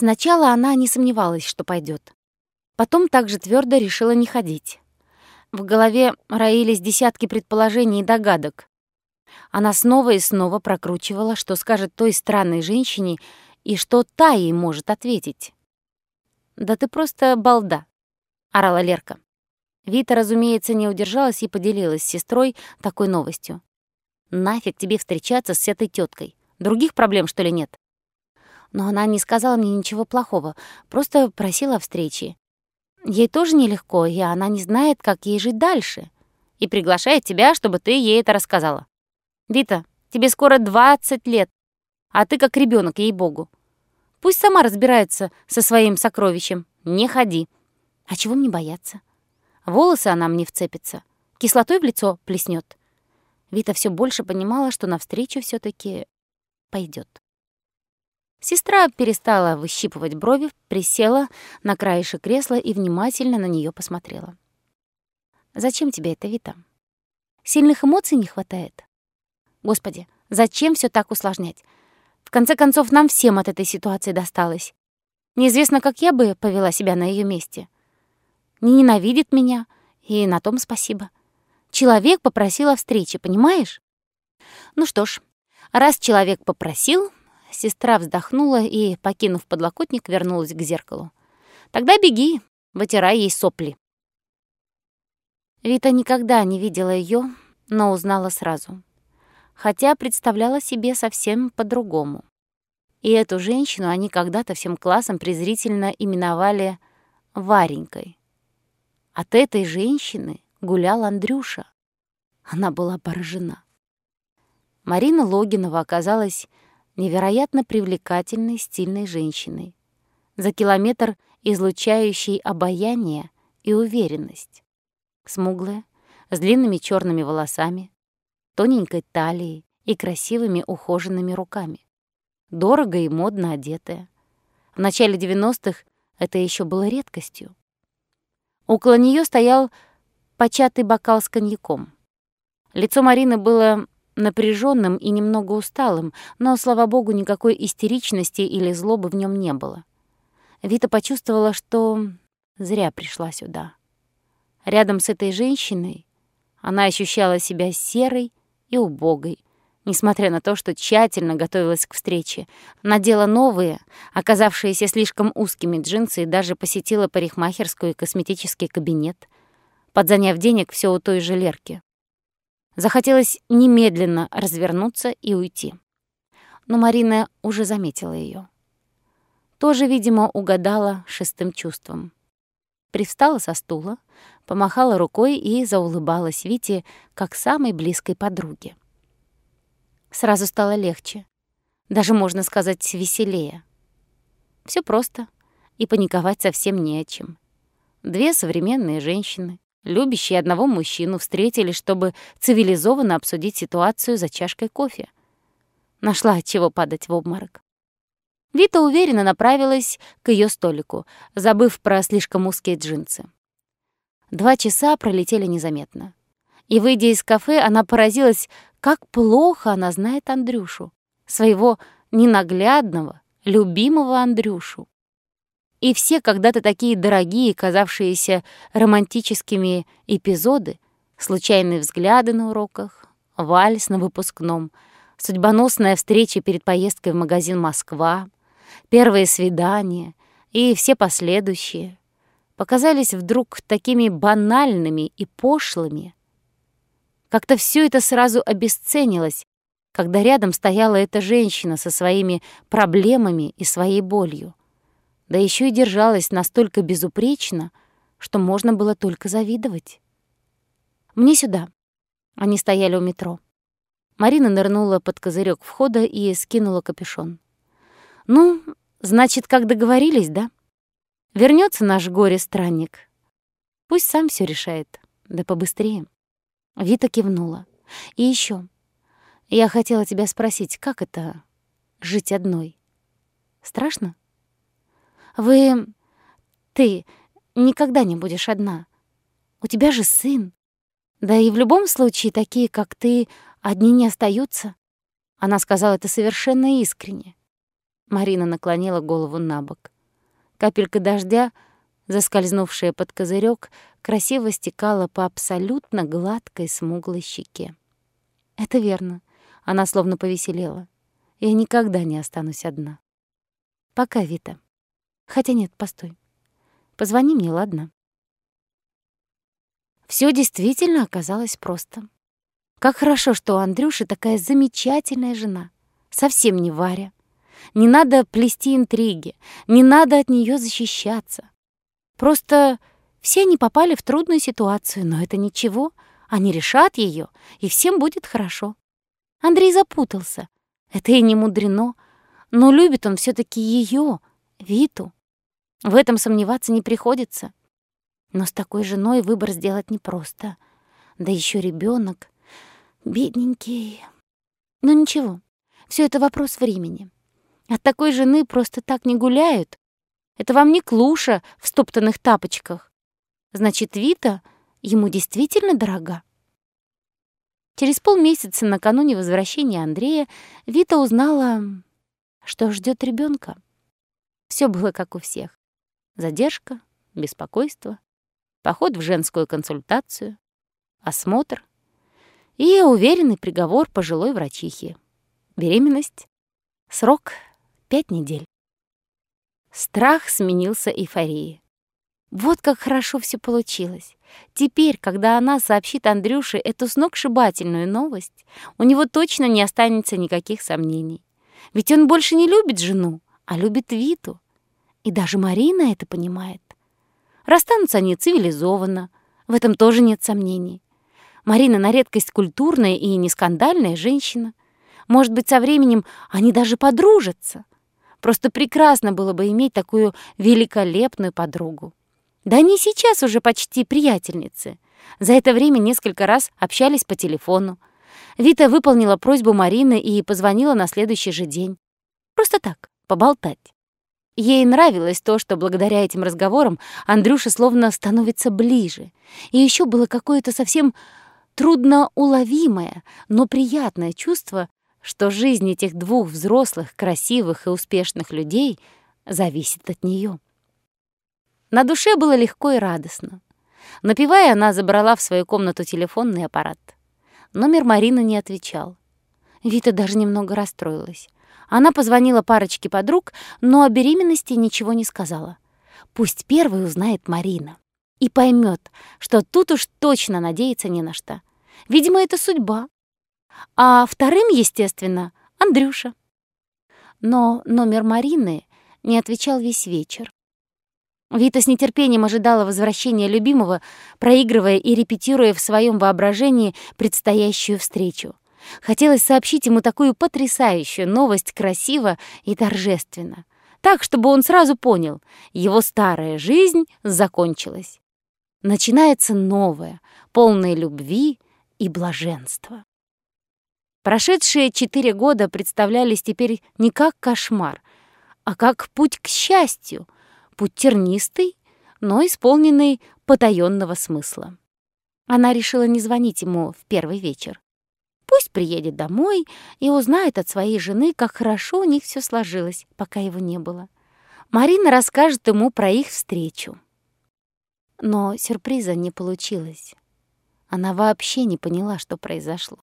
Сначала она не сомневалась, что пойдет. Потом также твердо решила не ходить. В голове роились десятки предположений и догадок. Она снова и снова прокручивала, что скажет той странной женщине и что та ей может ответить. «Да ты просто балда», — орала Лерка. Вита, разумеется, не удержалась и поделилась с сестрой такой новостью. «Нафиг тебе встречаться с этой теткой? Других проблем, что ли, нет?» Но она не сказала мне ничего плохого, просто просила о встрече. Ей тоже нелегко, и она не знает, как ей жить дальше. И приглашает тебя, чтобы ты ей это рассказала. Вита, тебе скоро 20 лет, а ты как ребенок, ей-богу. Пусть сама разбирается со своим сокровищем. Не ходи. А чего мне бояться? Волосы она мне вцепится, кислотой в лицо плеснет. Вита все больше понимала, что навстречу все таки пойдет. Сестра перестала выщипывать брови, присела на краешек кресла и внимательно на нее посмотрела. «Зачем тебе это, Вита? Сильных эмоций не хватает? Господи, зачем все так усложнять? В конце концов, нам всем от этой ситуации досталось. Неизвестно, как я бы повела себя на ее месте. Не ненавидит меня, и на том спасибо. Человек попросил о встрече, понимаешь? Ну что ж, раз человек попросил, Сестра вздохнула и, покинув подлокотник, вернулась к зеркалу. «Тогда беги, вытирай ей сопли». Вита никогда не видела ее, но узнала сразу. Хотя представляла себе совсем по-другому. И эту женщину они когда-то всем классом презрительно именовали Варенькой. От этой женщины гулял Андрюша. Она была поражена. Марина Логинова оказалась невероятно привлекательной, стильной женщиной, за километр излучающей обаяние и уверенность. Смуглая, с длинными черными волосами, тоненькой талией и красивыми ухоженными руками. Дорого и модно одетая. В начале 90-х это еще было редкостью. Около нее стоял початый бокал с коньяком. Лицо Марины было напряженным и немного усталым, но, слава богу, никакой истеричности или злобы в нем не было. Вита почувствовала, что зря пришла сюда. Рядом с этой женщиной она ощущала себя серой и убогой, несмотря на то, что тщательно готовилась к встрече, надела новые, оказавшиеся слишком узкими джинсы и даже посетила парикмахерскую и косметический кабинет, подзаняв денег все у той же Лерки. Захотелось немедленно развернуться и уйти. Но Марина уже заметила ее. Тоже, видимо, угадала шестым чувством. Привстала со стула, помахала рукой и заулыбалась Вите, как самой близкой подруге. Сразу стало легче. Даже, можно сказать, веселее. Все просто, и паниковать совсем не о чем. Две современные женщины, любящие одного мужчину, встретились, чтобы цивилизованно обсудить ситуацию за чашкой кофе. Нашла от чего падать в обморок. Вита уверенно направилась к ее столику, забыв про слишком узкие джинсы. Два часа пролетели незаметно. И, выйдя из кафе, она поразилась, как плохо она знает Андрюшу, своего ненаглядного, любимого Андрюшу. И все когда-то такие дорогие, казавшиеся романтическими эпизоды, случайные взгляды на уроках, вальс на выпускном, судьбоносная встреча перед поездкой в магазин «Москва», первые свидания и все последующие показались вдруг такими банальными и пошлыми. Как-то все это сразу обесценилось, когда рядом стояла эта женщина со своими проблемами и своей болью да еще и держалась настолько безупречно, что можно было только завидовать. «Мне сюда». Они стояли у метро. Марина нырнула под козырек входа и скинула капюшон. «Ну, значит, как договорились, да? Вернется наш горе-странник. Пусть сам все решает, да побыстрее». Вита кивнула. «И еще. Я хотела тебя спросить, как это — жить одной? Страшно?» Вы... Ты никогда не будешь одна. У тебя же сын. Да и в любом случае такие, как ты, одни не остаются. Она сказала это совершенно искренне. Марина наклонила голову на бок. Капелька дождя, заскользнувшая под козырек, красиво стекала по абсолютно гладкой смуглой щеке. «Это верно». Она словно повеселела. «Я никогда не останусь одна». «Пока, Вита. Хотя нет, постой. Позвони мне, ладно?» Все действительно оказалось просто. Как хорошо, что у Андрюши такая замечательная жена. Совсем не Варя. Не надо плести интриги, не надо от нее защищаться. Просто все они попали в трудную ситуацию, но это ничего. Они решат ее, и всем будет хорошо. Андрей запутался. Это и не мудрено. Но любит он все таки ее, Виту. В этом сомневаться не приходится. Но с такой женой выбор сделать непросто. Да еще ребенок, Бедненький. Но ничего, все это вопрос времени. От такой жены просто так не гуляют. Это вам не клуша в стоптанных тапочках. Значит, Вита ему действительно дорога. Через полмесяца накануне возвращения Андрея Вита узнала, что ждет ребенка. Все было как у всех. Задержка, беспокойство, поход в женскую консультацию, осмотр и уверенный приговор пожилой врачихи. Беременность. Срок Пять недель. Страх сменился эйфорией. Вот как хорошо все получилось. Теперь, когда она сообщит Андрюше эту сногсшибательную новость, у него точно не останется никаких сомнений. Ведь он больше не любит жену, а любит Виту. И даже Марина это понимает. Расстанутся они цивилизованно, в этом тоже нет сомнений. Марина на редкость культурная и не скандальная женщина. Может быть, со временем они даже подружатся. Просто прекрасно было бы иметь такую великолепную подругу. Да они сейчас уже почти приятельницы. За это время несколько раз общались по телефону. Вита выполнила просьбу Марины и позвонила на следующий же день. Просто так, поболтать. Ей нравилось то, что благодаря этим разговорам Андрюша словно становится ближе. И еще было какое-то совсем трудноуловимое, но приятное чувство, что жизнь этих двух взрослых, красивых и успешных людей зависит от нее. На душе было легко и радостно. Напивая, она забрала в свою комнату телефонный аппарат. Номер Марины не отвечал. Вита даже немного расстроилась. Она позвонила парочке подруг, но о беременности ничего не сказала. Пусть первой узнает Марина и поймет, что тут уж точно надеяться не на что. Видимо, это судьба, а вторым, естественно, Андрюша. Но номер Марины не отвечал весь вечер. Вита с нетерпением ожидала возвращения любимого, проигрывая и репетируя в своем воображении предстоящую встречу. Хотелось сообщить ему такую потрясающую новость красиво и торжественно. Так, чтобы он сразу понял, его старая жизнь закончилась. Начинается новая, полная любви и блаженства. Прошедшие четыре года представлялись теперь не как кошмар, а как путь к счастью, путь тернистый, но исполненный потаённого смысла. Она решила не звонить ему в первый вечер. Приедет домой и узнает от своей жены, как хорошо у них все сложилось, пока его не было. Марина расскажет ему про их встречу. Но сюрприза не получилось. Она вообще не поняла, что произошло.